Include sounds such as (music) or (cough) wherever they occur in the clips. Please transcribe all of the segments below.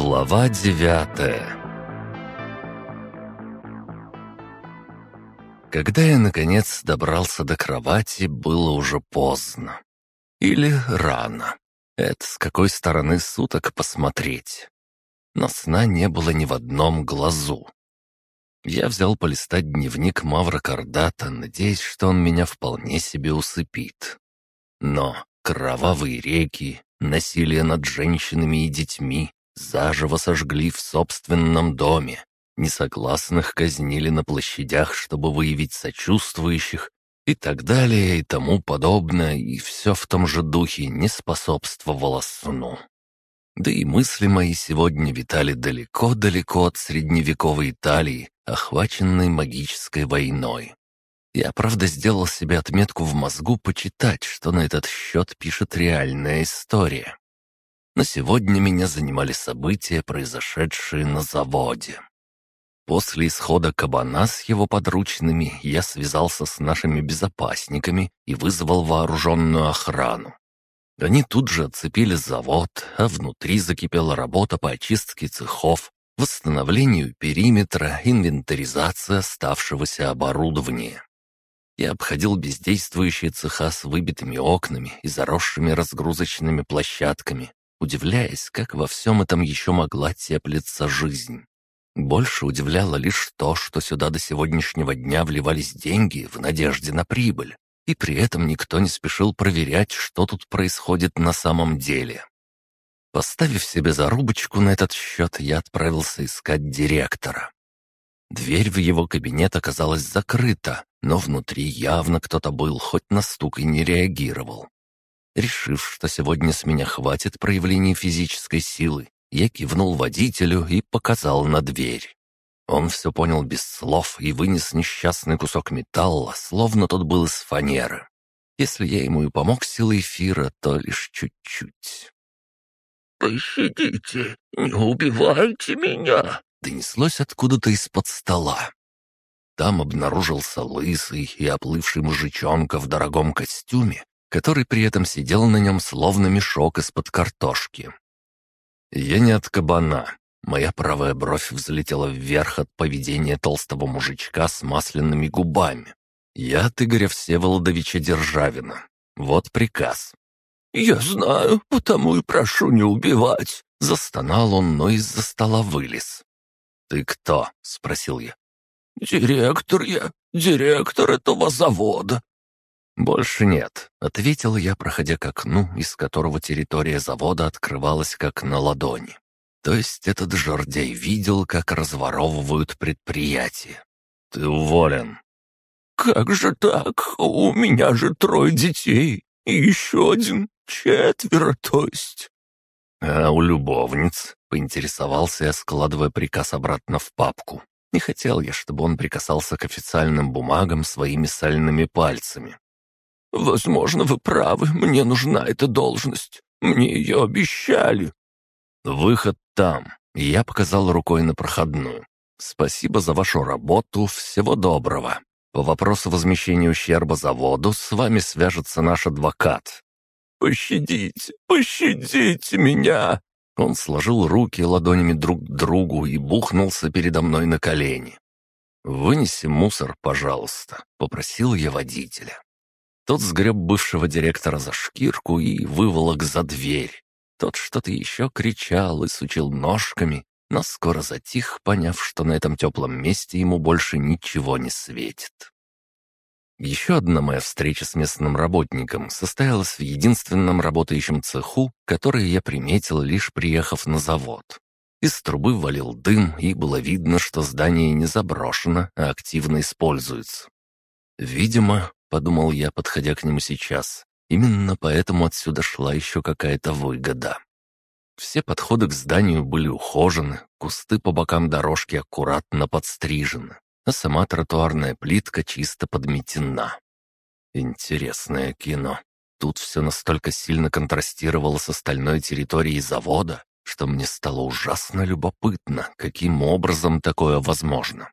Глава девятая Когда я, наконец, добрался до кровати, было уже поздно. Или рано. Это с какой стороны суток посмотреть. Но сна не было ни в одном глазу. Я взял полистать дневник Мавра Кардата, надеясь, что он меня вполне себе усыпит. Но кровавые реки, насилие над женщинами и детьми, заживо сожгли в собственном доме. Несогласных казнили на площадях, чтобы выявить сочувствующих, и так далее, и тому подобное, и все в том же духе не способствовало сну. Да и мысли мои сегодня витали далеко-далеко от средневековой Италии, охваченной магической войной. Я, правда, сделал себе отметку в мозгу почитать, что на этот счет пишет реальная история. Но сегодня меня занимали события, произошедшие на заводе. После исхода кабана с его подручными я связался с нашими безопасниками и вызвал вооруженную охрану. Они тут же отцепили завод, а внутри закипела работа по очистке цехов, восстановлению периметра, инвентаризация оставшегося оборудования. Я обходил бездействующие цеха с выбитыми окнами и заросшими разгрузочными площадками, удивляясь, как во всем этом еще могла теплиться жизнь. Больше удивляло лишь то, что сюда до сегодняшнего дня вливались деньги в надежде на прибыль, и при этом никто не спешил проверять, что тут происходит на самом деле. Поставив себе зарубочку на этот счет, я отправился искать директора. Дверь в его кабинет оказалась закрыта, но внутри явно кто-то был, хоть на стук и не реагировал. Решив, что сегодня с меня хватит проявлений физической силы, я кивнул водителю и показал на дверь. Он все понял без слов и вынес несчастный кусок металла, словно тот был из фанеры. Если я ему и помог силой эфира, то лишь чуть-чуть. «Пощадите, не убивайте меня!» Донеслось откуда-то из-под стола. Там обнаружился лысый и оплывший мужичонка в дорогом костюме который при этом сидел на нем словно мешок из-под картошки. Я не от кабана. Моя правая бровь взлетела вверх от поведения толстого мужичка с масляными губами. Я от Игоря Всеволодовича Державина. Вот приказ. «Я знаю, потому и прошу не убивать», — застонал он, но из-за стола вылез. «Ты кто?» — спросил я. «Директор я, директор этого завода», «Больше нет», — ответил я, проходя к окну, из которого территория завода открывалась как на ладони. То есть этот жердяй видел, как разворовывают предприятие. «Ты уволен». «Как же так? У меня же трое детей. И еще один. Четверо, то есть». «А у любовниц?» — поинтересовался я, складывая приказ обратно в папку. Не хотел я, чтобы он прикасался к официальным бумагам своими сальными пальцами. «Возможно, вы правы, мне нужна эта должность. Мне ее обещали». «Выход там». Я показал рукой на проходную. «Спасибо за вашу работу, всего доброго. По вопросу возмещения ущерба заводу с вами свяжется наш адвокат». «Пощадите, пощадите меня!» Он сложил руки ладонями друг к другу и бухнулся передо мной на колени. «Вынеси мусор, пожалуйста», — попросил я водителя. Тот сгреб бывшего директора за шкирку и выволок за дверь. Тот что-то еще кричал и сучил ножками, но скоро затих, поняв, что на этом теплом месте ему больше ничего не светит. Еще одна моя встреча с местным работником состоялась в единственном работающем цеху, который я приметил, лишь приехав на завод. Из трубы валил дым, и было видно, что здание не заброшено, а активно используется. Видимо, — подумал я, подходя к нему сейчас. Именно поэтому отсюда шла еще какая-то выгода. Все подходы к зданию были ухожены, кусты по бокам дорожки аккуратно подстрижены, а сама тротуарная плитка чисто подметена. Интересное кино. Тут все настолько сильно контрастировало с остальной территорией завода, что мне стало ужасно любопытно, каким образом такое возможно.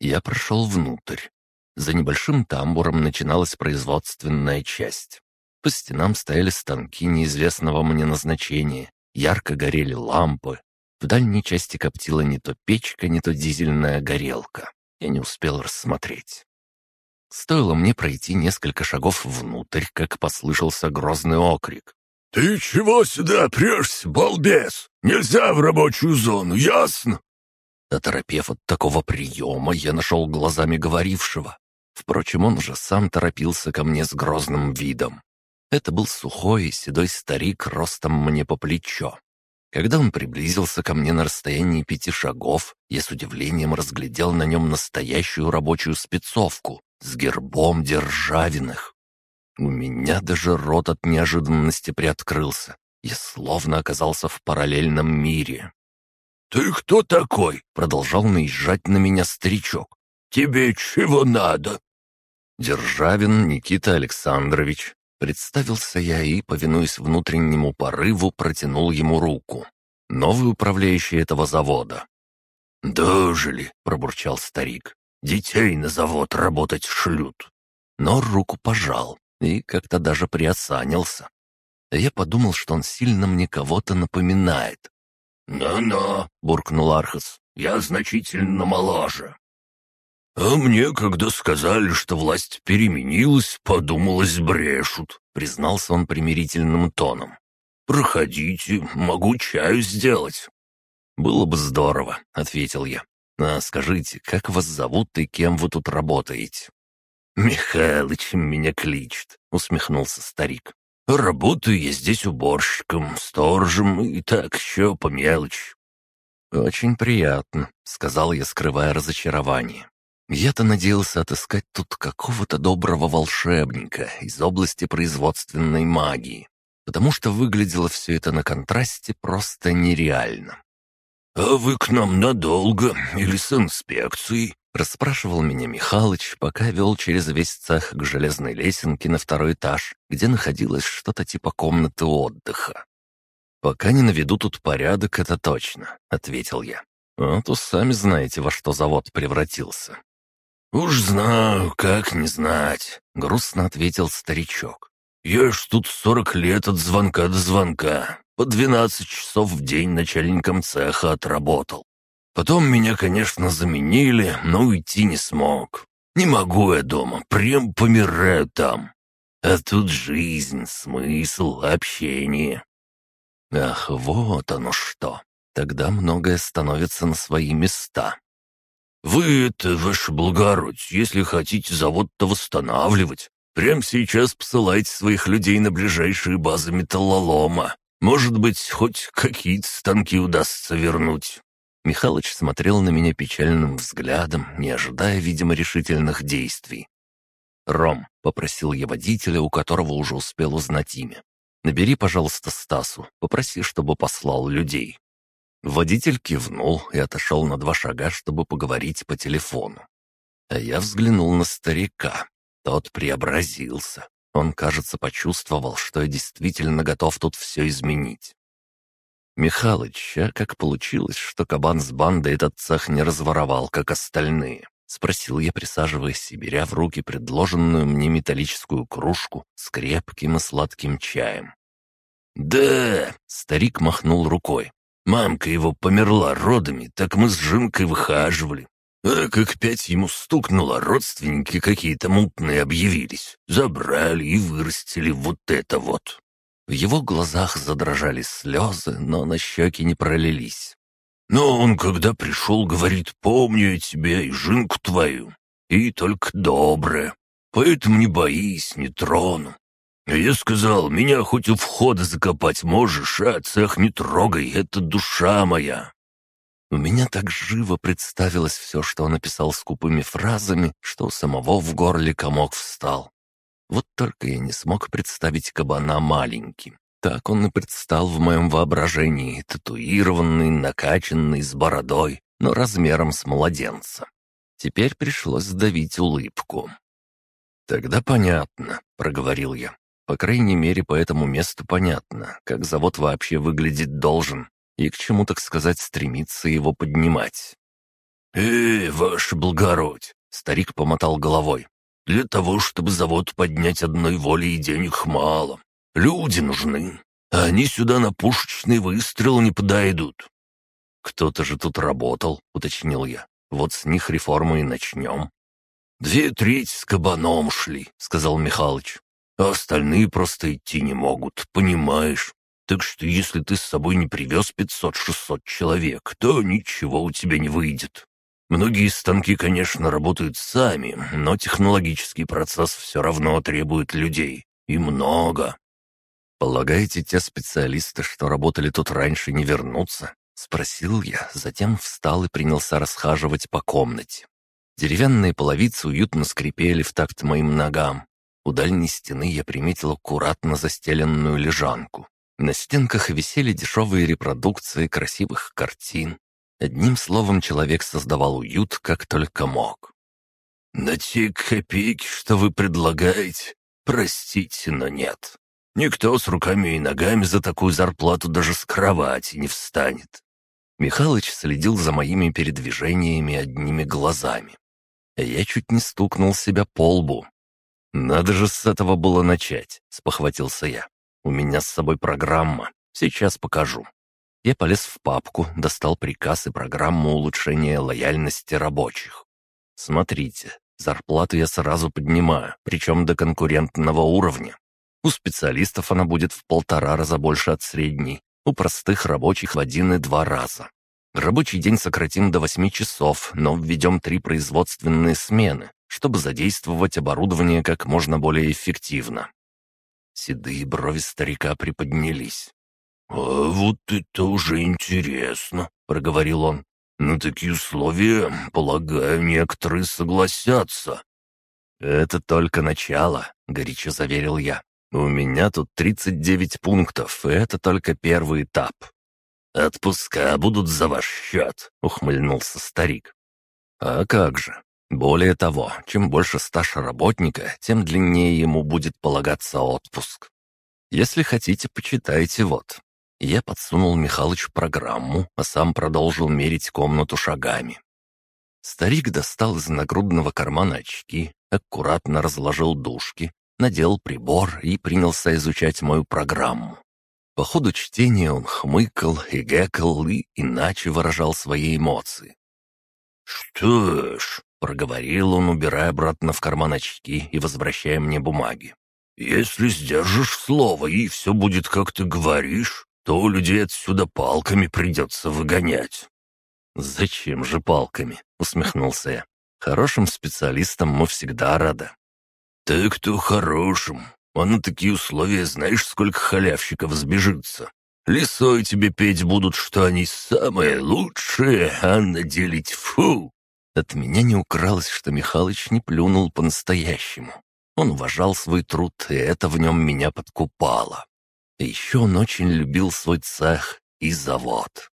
Я прошел внутрь, за небольшим тамбуром начиналась производственная часть. По стенам стояли станки неизвестного мне назначения, ярко горели лампы. В дальней части коптила не то печка, не то дизельная горелка. Я не успел рассмотреть. Стоило мне пройти несколько шагов внутрь, как послышался грозный окрик. «Ты чего сюда прешься, балбес? Нельзя в рабочую зону, ясно?» Оторопев от такого приема, я нашел глазами говорившего. Впрочем, он же сам торопился ко мне с грозным видом. Это был сухой и седой старик ростом мне по плечо. Когда он приблизился ко мне на расстоянии пяти шагов, я с удивлением разглядел на нем настоящую рабочую спецовку с гербом Державиных. У меня даже рот от неожиданности приоткрылся. Я словно оказался в параллельном мире. «Ты кто такой?» — продолжал наезжать на меня старичок. «Тебе чего надо?» «Державин Никита Александрович». Представился я и, повинуясь внутреннему порыву, протянул ему руку. Новый управляющий этого завода. «Дожили», — пробурчал старик. «Детей на завод работать шлют». Но руку пожал и как-то даже приосанился. Я подумал, что он сильно мне кого-то напоминает. «Но-но», — буркнул Архас, — «я значительно моложе». «А мне, когда сказали, что власть переменилась, подумалось, брешут», — признался он примирительным тоном. «Проходите, могу чаю сделать». «Было бы здорово», — ответил я. «А скажите, как вас зовут и кем вы тут работаете?» «Михалыч меня кличет», — усмехнулся старик. «Работаю я здесь уборщиком, сторожем и так еще по мелочи». «Очень приятно», — сказал я, скрывая разочарование. «Я-то надеялся отыскать тут какого-то доброго волшебника из области производственной магии, потому что выглядело все это на контрасте просто нереально. «А вы к нам надолго или с инспекцией?» Расспрашивал меня Михалыч, пока вел через весь цех к железной лесенке на второй этаж, где находилось что-то типа комнаты отдыха. «Пока не наведу тут порядок, это точно», — ответил я. «А то сами знаете, во что завод превратился». «Уж знаю, как не знать», — грустно ответил старичок. «Я ж тут сорок лет от звонка до звонка, по двенадцать часов в день начальником цеха отработал. Потом меня, конечно, заменили, но уйти не смог. Не могу я дома, прям помираю там. А тут жизнь, смысл, общение. Ах, вот оно что. Тогда многое становится на свои места. Вы это, ваше благородие, если хотите завод-то восстанавливать, прямо сейчас посылайте своих людей на ближайшие базы металлолома. Может быть, хоть какие-то станки удастся вернуть. Михалыч смотрел на меня печальным взглядом, не ожидая, видимо, решительных действий. «Ром», — попросил я водителя, у которого уже успел узнать имя. «Набери, пожалуйста, Стасу, попроси, чтобы послал людей». Водитель кивнул и отошел на два шага, чтобы поговорить по телефону. А я взглянул на старика. Тот преобразился. Он, кажется, почувствовал, что я действительно готов тут все изменить. «Михалыч, а как получилось, что кабан с бандой этот цех не разворовал, как остальные?» — спросил я, присаживаясь и беря в руки предложенную мне металлическую кружку с крепким и сладким чаем. «Да!» — старик махнул рукой. «Мамка его померла родами, так мы с Жинкой выхаживали. А как пять ему стукнуло, родственники какие-то мутные объявились. Забрали и вырастили вот это вот. В его глазах задрожали слезы, но на щеки не пролились. Но он, когда пришел, говорит, помню я тебя и жинку твою, и только доброе. Поэтому не боись, не трону. Я сказал, меня хоть у входа закопать можешь, а цех не трогай, это душа моя. У меня так живо представилось все, что он написал скупыми фразами, что у самого в горле комок встал. Вот только я не смог представить кабана маленьким. Так он и предстал в моем воображении, татуированный, накачанный, с бородой, но размером с младенца. Теперь пришлось сдавить улыбку. «Тогда понятно», — проговорил я. «По крайней мере, по этому месту понятно, как завод вообще выглядеть должен и к чему, так сказать, стремиться его поднимать». «Э, ваше благородь!» — старик помотал головой. Для того, чтобы завод поднять одной воли и денег мало. Люди нужны, а они сюда на пушечный выстрел не подойдут. «Кто-то же тут работал», — уточнил я. «Вот с них реформы и начнем». «Две трети с кабаном шли», — сказал Михалыч. «А остальные просто идти не могут, понимаешь? Так что если ты с собой не привез пятьсот-шестьсот человек, то ничего у тебя не выйдет. Многие станки, конечно, работают сами, но технологический процесс все равно требует людей. И много. «Полагаете, те специалисты, что работали тут раньше, не вернутся?» — спросил я, затем встал и принялся расхаживать по комнате. Деревянные половицы уютно скрипели в такт моим ногам. У дальней стены я приметил аккуратно застеленную лежанку. На стенках висели дешевые репродукции красивых картин. Одним словом, человек создавал уют, как только мог. «На те копейки, что вы предлагаете, простите, но нет. Никто с руками и ногами за такую зарплату даже с кровати не встанет». Михалыч следил за моими передвижениями одними глазами. Я чуть не стукнул себя по лбу. «Надо же с этого было начать», — спохватился я. У меня с собой программа. Сейчас покажу. Я полез в папку, достал приказ и программу улучшения лояльности рабочих. Смотрите, зарплату я сразу поднимаю, причем до конкурентного уровня. У специалистов она будет в полтора раза больше от средней, у простых рабочих в один и два раза. Рабочий день сократим до восьми часов, но введем три производственные смены, чтобы задействовать оборудование как можно более эффективно. Седые брови старика приподнялись. «А вот это уже интересно», — проговорил он. «На такие условия, полагаю, некоторые согласятся». «Это только начало», — горячо заверил я. «У меня тут 39 пунктов, и это только первый этап». «Отпуска будут за ваш счет», — ухмыльнулся старик. «А как же? Более того, чем больше стаж работника, тем длиннее ему будет полагаться отпуск. Если хотите, почитайте вот. Я подсунул Михалычу программу, а сам продолжил мерить комнату шагами. Старик достал из нагрудного кармана очки, аккуратно разложил дужки, надел прибор и принялся изучать мою программу. По ходу чтения он хмыкал и гекал и иначе выражал свои эмоции. «Что ж, Проговорил он, убирая обратно в карман очки и возвращая мне бумаги. «Если сдержишь слово и все будет, как ты говоришь, то людей отсюда палками придется выгонять». «Зачем же палками?» — усмехнулся я. «Хорошим специалистам мы всегда рады». «Ты кто хорошим? А на такие условия знаешь, сколько халявщиков сбежится? Лисой тебе петь будут, что они самые лучшие, а наделить фу!» От меня не укралось, что Михалыч не плюнул по-настоящему. Он уважал свой труд, и это в нем меня подкупало. И еще он очень любил свой цех и завод.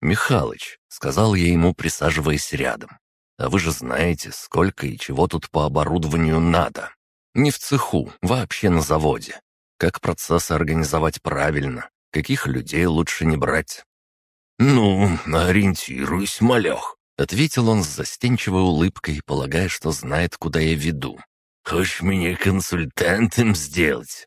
«Михалыч», — сказал я ему, присаживаясь рядом, «а вы же знаете, сколько и чего тут по оборудованию надо. Не в цеху, вообще на заводе. Как процесс организовать правильно, каких людей лучше не брать». «Ну, ориентируюсь, малех», Ответил он с застенчивой улыбкой, полагая, что знает, куда я веду. «Хочешь меня консультантом сделать?»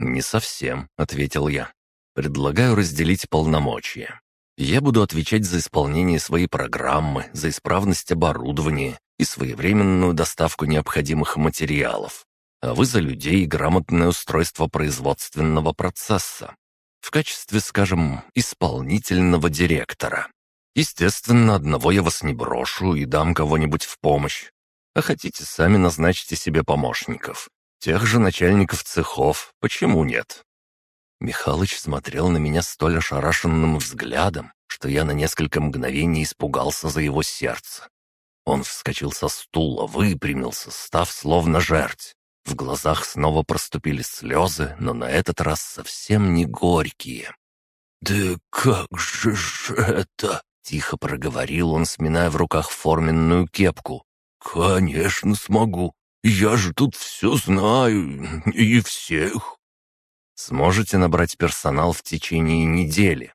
«Не совсем», — ответил я. «Предлагаю разделить полномочия. Я буду отвечать за исполнение своей программы, за исправность оборудования и своевременную доставку необходимых материалов, а вы за людей и грамотное устройство производственного процесса. В качестве, скажем, исполнительного директора. Естественно, одного я вас не брошу и дам кого-нибудь в помощь. А хотите, сами назначьте себе помощников. Тех же начальников цехов, почему нет?» Михалыч смотрел на меня столь ошарашенным взглядом, что я на несколько мгновений испугался за его сердце. Он вскочил со стула, выпрямился, став словно жерть. В глазах снова проступили слезы, но на этот раз совсем не горькие. «Да как же это?» Тихо проговорил он, сминая в руках форменную кепку. «Конечно смогу. Я же тут все знаю и всех». «Сможете набрать персонал в течение недели?»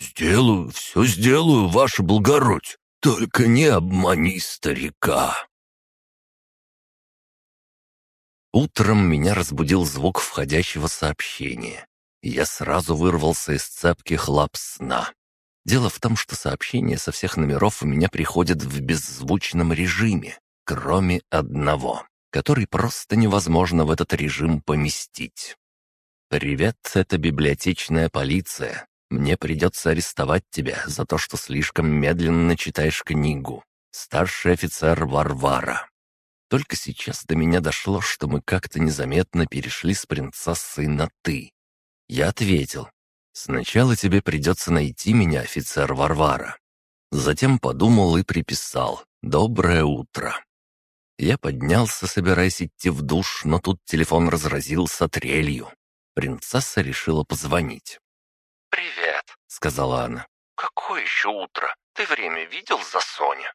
«Сделаю, все сделаю, ваше благородь. Только не обмани старика». Утром меня разбудил звук входящего сообщения. Я сразу вырвался из цепких лап сна. Дело в том, что сообщения со всех номеров у меня приходят в беззвучном режиме, кроме одного, который просто невозможно в этот режим поместить. «Привет, это библиотечная полиция. Мне придется арестовать тебя за то, что слишком медленно читаешь книгу. Старший офицер Варвара». Только сейчас до меня дошло, что мы как-то незаметно перешли с принцессой на «ты». Я ответил, «Сначала тебе придется найти меня, офицер Варвара». Затем подумал и приписал «Доброе утро». Я поднялся, собираясь идти в душ, но тут телефон разразился трелью. Принцесса решила позвонить. «Привет», — сказала она. «Какое еще утро? Ты время видел за Соня?»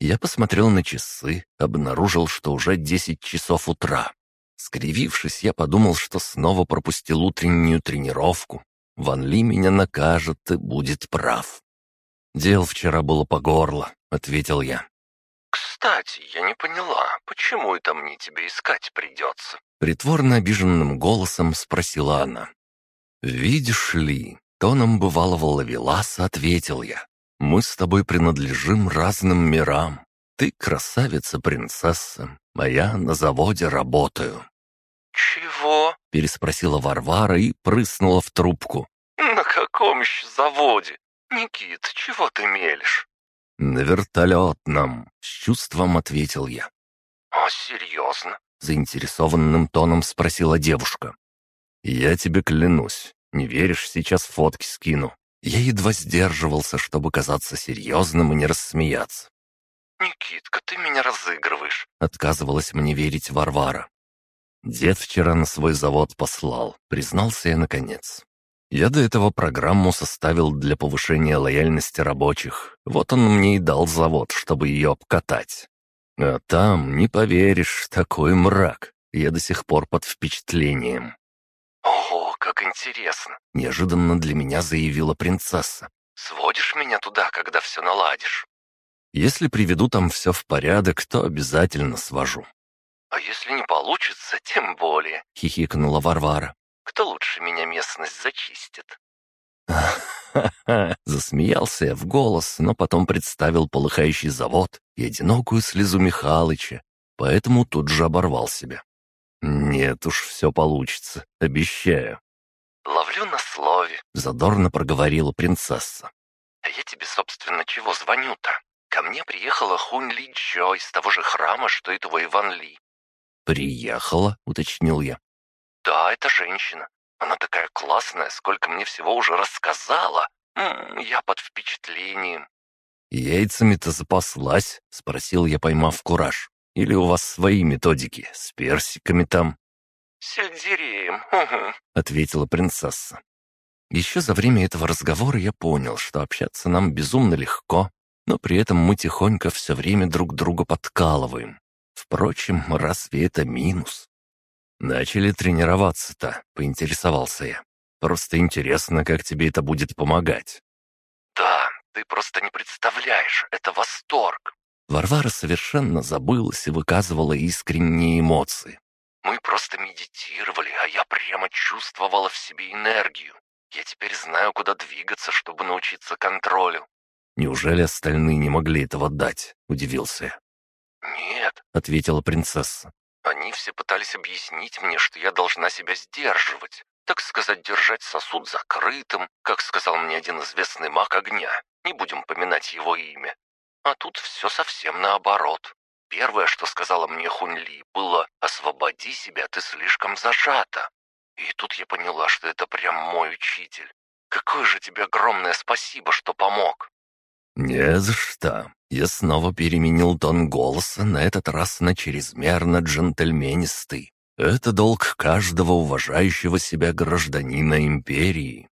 Я посмотрел на часы, обнаружил, что уже десять часов утра. Скривившись, я подумал, что снова пропустил утреннюю тренировку, Ван Ли меня накажет и будет прав. «Дел вчера было по горло», — ответил я. «Кстати, я не поняла, почему это мне тебя искать придется?» Притворно обиженным голосом спросила она. «Видишь ли?» — тоном бывалого ловеласа ответил я. «Мы с тобой принадлежим разным мирам. Ты красавица-принцесса, а я на заводе работаю. «Чего?» — переспросила Варвара и прыснула в трубку. «На каком еще заводе? Никит, чего ты мелешь?» «На вертолетном», — с чувством ответил я. «А серьезно?» — заинтересованным тоном спросила девушка. «Я тебе клянусь, не веришь, сейчас фотки скину». Я едва сдерживался, чтобы казаться серьезным и не рассмеяться. «Никитка, ты меня разыгрываешь», — отказывалась мне верить Варвара. Дед вчера на свой завод послал, признался я наконец. Я до этого программу составил для повышения лояльности рабочих. Вот он мне и дал завод, чтобы ее обкатать. А там, не поверишь, такой мрак. Я до сих пор под впечатлением. «Ого, как интересно!» — неожиданно для меня заявила принцесса. «Сводишь меня туда, когда все наладишь?» «Если приведу там все в порядок, то обязательно свожу. «А если не получится, тем более», — хихикнула Варвара. «Кто лучше меня местность зачистит?» (laughs) Засмеялся я в голос, но потом представил полыхающий завод и одинокую слезу Михалыча, поэтому тут же оборвал себя. «Нет уж, все получится, обещаю». «Ловлю на слове», — задорно проговорила принцесса. «А я тебе, собственно, чего звоню-то? Ко мне приехала Хунь Ли Чо из того же храма, что и твой Иван Ли. «Приехала?» — уточнил я. «Да, это женщина. Она такая классная, сколько мне всего уже рассказала. М -м, я под впечатлением». «Яйцами-то запаслась?» — спросил я, поймав кураж. «Или у вас свои методики, с персиками там?» «Сельдереем, угу», — ответила принцесса. Еще за время этого разговора я понял, что общаться нам безумно легко, но при этом мы тихонько все время друг друга подкалываем. Впрочем, разве это минус? «Начали тренироваться-то», — поинтересовался я. «Просто интересно, как тебе это будет помогать». «Да, ты просто не представляешь, это восторг». Варвара совершенно забылась и выказывала искренние эмоции. «Мы просто медитировали, а я прямо чувствовала в себе энергию. Я теперь знаю, куда двигаться, чтобы научиться контролю». «Неужели остальные не могли этого дать?» — удивился я. «Нет», — ответила принцесса. «Они все пытались объяснить мне, что я должна себя сдерживать, так сказать, держать сосуд закрытым, как сказал мне один известный маг огня. Не будем поминать его имя. А тут все совсем наоборот. Первое, что сказала мне Хуньли, было «Освободи себя, ты слишком зажата». И тут я поняла, что это прям мой учитель. Какое же тебе огромное спасибо, что помог. «Не за что». Я снова переменил тон голоса, на этот раз на чрезмерно джентльменистый. Это долг каждого уважающего себя гражданина империи.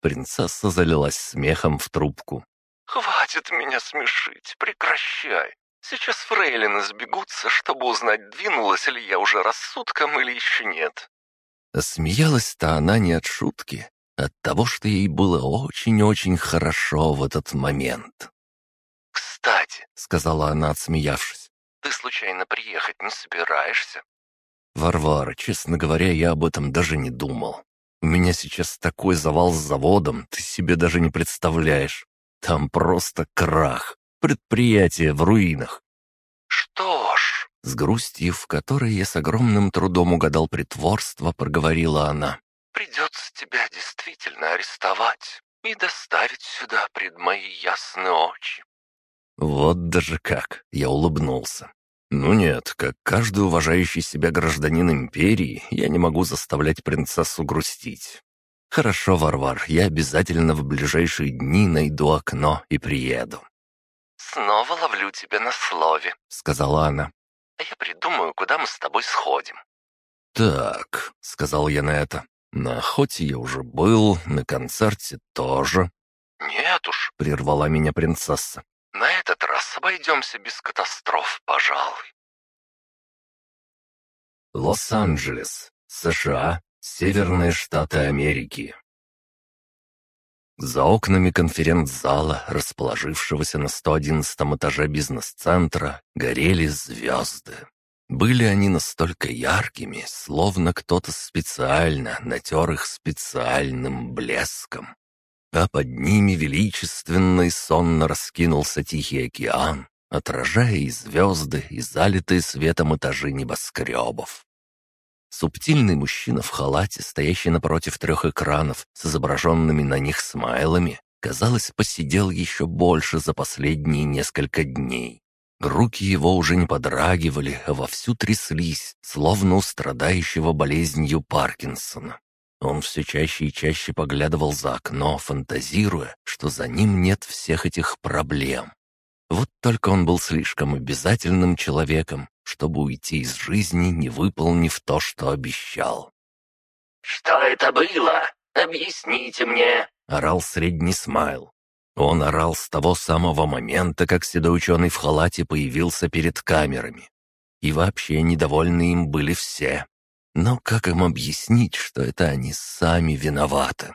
Принцесса залилась смехом в трубку. «Хватит меня смешить, прекращай. Сейчас фрейлины сбегутся, чтобы узнать, двинулась ли я уже рассудком или еще нет». Смеялась-то она не от шутки, от того, что ей было очень-очень хорошо в этот момент. «Кстати», — сказала она, отсмеявшись, — «ты случайно приехать не собираешься?» «Варвара, честно говоря, я об этом даже не думал. У меня сейчас такой завал с заводом, ты себе даже не представляешь. Там просто крах. Предприятие в руинах. Что ж, С грустью, в которой я с огромным трудом угадал притворство, проговорила она. придется тебя действительно арестовать и доставить сюда пред мои ясные очи. Вот даже как, я улыбнулся. Ну нет, как каждый уважающий себя гражданин империи, я не могу заставлять принцессу грустить. Хорошо, Варвар, я обязательно в ближайшие дни найду окно и приеду. Снова ловлю тебя на слове, Сказала она. а я придумаю, куда мы с тобой сходим. «Так», — сказал я на это, — «на охоте я уже был, на концерте тоже», Нет уж, — прервала меня принцесса. на этот раз обойдемся без катастроф, пожалуй. Лос-Анджелес, США, Северные Штаты Америки. За окнами конференц-зала, расположившегося на 111 этаже бизнес-центра, горели звезды. Были они настолько яркими, словно кто-то специально натер их специальным блеском. А под ними величественно и сонно раскинулся Тихий океан, отражая и звезды, и залитые светом этажи небоскребов. Субтильный мужчина в халате, стоящий напротив трех экранов с изображенными на них смайлами, казалось, посидел еще больше за последние несколько дней. Руки его уже не подрагивали, а вовсю тряслись, словно у страдающего болезнью Паркинсона. Он все чаще и чаще поглядывал за окно, фантазируя, что за ним нет всех этих проблем. Вот только он был слишком обязательным человеком, чтобы уйти из жизни, не выполнив то, что обещал. Что это было? Объясните мне. — орал средний смайл. Он орал с того самого момента, как седой ученый в халате появился перед камерами. И вообще недовольны им были все. Но как им объяснить, что это они сами виноваты?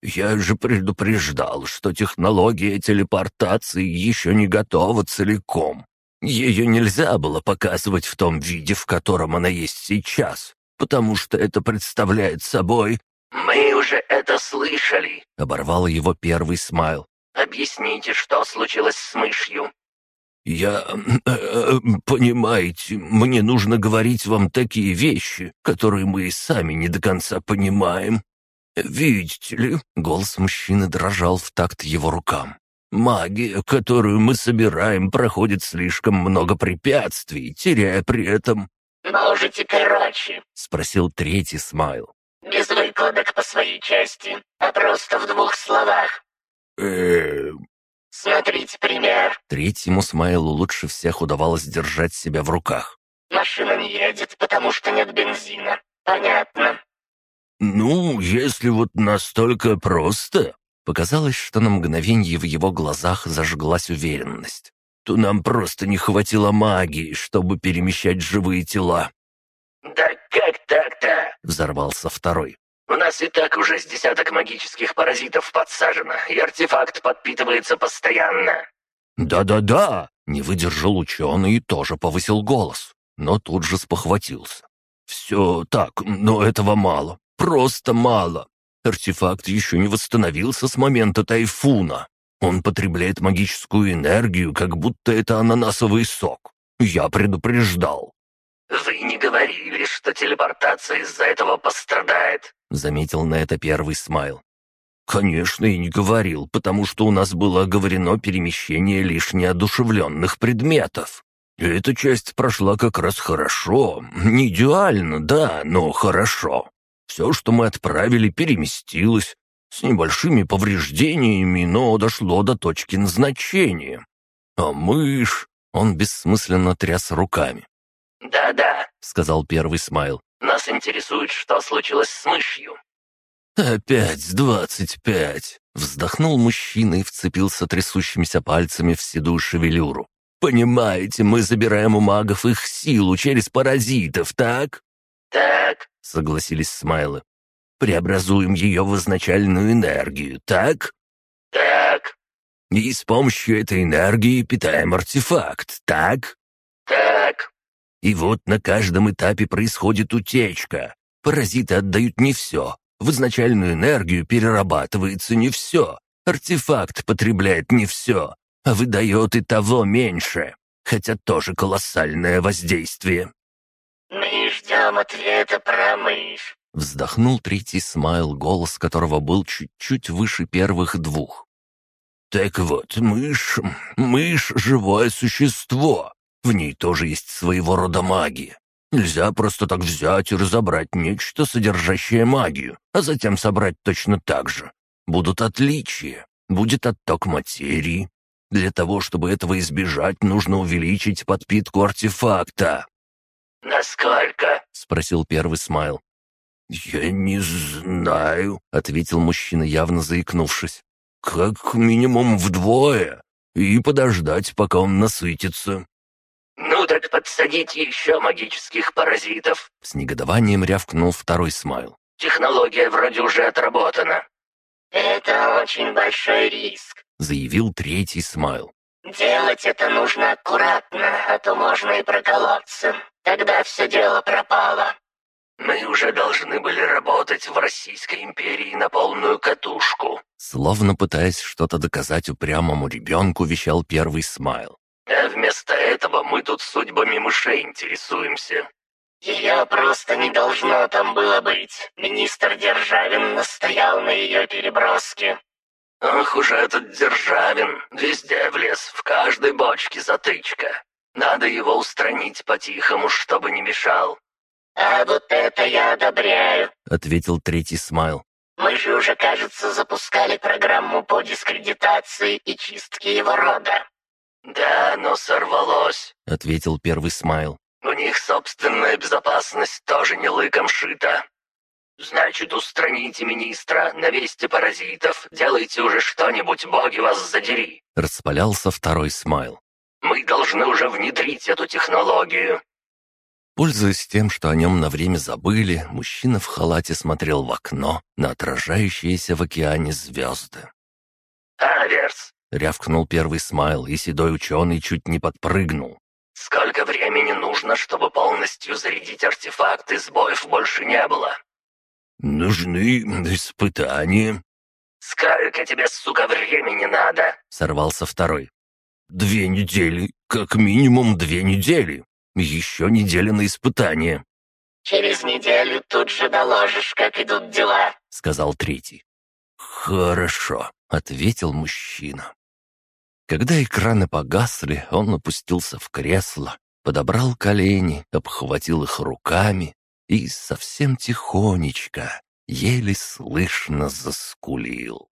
«Я же предупреждал, что технология телепортации еще не готова целиком. Ее нельзя было показывать в том виде, в котором она есть сейчас, потому что это представляет собой...» Мы уже это слышали. — оборвал его первый смайл. Объясните, что случилось с мышью. «Я... э, э, понимаете, мне нужно говорить вам такие вещи, которые мы и сами не до конца понимаем. Видите ли...» — голос мужчины дрожал в такт его рукам. «Магия, которую мы собираем, проходит слишком много препятствий, теряя при этом...» Можете короче. — спросил третий смайл. Без выкладок по своей части, а просто в двух словах. Э Смотрите пример. Третьему смайлу лучше всех удавалось держать себя в руках. Машина не едет, потому что нет бензина. Понятно. «Ну, если вот настолько просто...» Показалось, что на мгновенье в его глазах зажглась уверенность. «То нам просто не хватило магии, чтобы перемещать живые тела», Да как так-то? — взорвался второй. У нас и так уже с десяток магических паразитов подсажено, и артефакт подпитывается постоянно. «Да-да-да!» — не выдержал ученый и тоже повысил голос, но тут же спохватился. «Все так, но этого мало, просто мало. Артефакт еще не восстановился с момента тайфуна. Он потребляет магическую энергию, как будто это ананасовый сок. Я предупреждал». Вы не говорили, что телепортация из-за этого пострадает. Заметил на это первый смайл. «Конечно, и не говорил, потому что у нас было оговорено перемещение лишь неодушевленных предметов. И эта часть прошла как раз хорошо. Не идеально, да, но хорошо. Все, что мы отправили, переместилось. С небольшими повреждениями, но дошло до точки назначения. А мышь...» Он бессмысленно тряс руками. Да-да, — сказал первый смайл. Нас интересует, что случилось с мышью. «Опять двадцать пять!» — вздохнул мужчина и вцепился трясущимися пальцами в седую шевелюру. «Понимаете, мы забираем у магов их силу через паразитов, так?» Так, — согласились смайлы. «Преобразуем ее в изначальную энергию, так? так, И с помощью этой энергии питаем артефакт, так? так, И вот на каждом этапе происходит утечка. Паразиты отдают не все, В изначальную энергию перерабатывается не все. Артефакт потребляет не все, а выдает и того меньше, хотя тоже колоссальное воздействие. «Мы ждем ответа про мышь», — вздохнул третий смайл, голос которого был чуть-чуть выше первых двух. «Так вот, мышь... мышь — живое существо. В ней тоже есть своего рода магия. Нельзя просто так взять и разобрать нечто, содержащее магию, а затем собрать точно так же. Будут отличия, будет отток материи. Для того, чтобы этого избежать, нужно увеличить подпитку артефакта». «Насколько?» — спросил первый смайл. «Я не знаю», — ответил мужчина, явно заикнувшись. «Как минимум вдвое. И подождать, пока он насытится». «Ну так подсадите еще магических паразитов!» С негодованием рявкнул второй смайл. «Технология вроде уже отработана». «Это очень большой риск», — заявил третий смайл. «Делать это нужно аккуратно, а то можно и проколоться. Тогда все дело пропало». «Мы уже должны были работать в Российской империи на полную катушку», Словно пытаясь что-то доказать упрямому ребенку, вещал первый смайл. Вместо этого мы тут судьбами мышей интересуемся. Ее просто не должно там было быть. Министр Державин настоял на ее переброске. Ох уж этот Державин, везде влез, в каждой бочке затычка. Надо его устранить по-тихому, чтобы не мешал. «А вот это я одобряю», — ответил третий смайл. «Мы же уже, кажется, запускали программу по дискредитации и чистке его рода. «Да, но сорвалось», — ответил первый смайл. «У них собственная безопасность тоже не лыком шита». «Значит, устраните министра, навесьте паразитов, делайте уже что-нибудь, боги вас задери!» Распалялся второй смайл. «Мы должны уже внедрить эту технологию!» Пользуясь тем, что о нем на время забыли, мужчина в халате смотрел в окно на отражающиеся в океане звезды. «Аверс, — рявкнул первый смайл, и седой ученый чуть не подпрыгнул. «Сколько времени нужно, чтобы полностью зарядить артефакт, и сбоев больше не было?» «Нужны испытания». «Сколько тебе, сука, времени надо?» — сорвался второй. «Две недели, как минимум две недели. Еще неделя на испытание». «Через неделю тут же доложишь, как идут дела», — сказал третий. «Хорошо», — ответил мужчина. Когда экраны погасли, он опустился в кресло, подобрал колени, обхватил их руками и совсем тихонечко, еле слышно заскулил.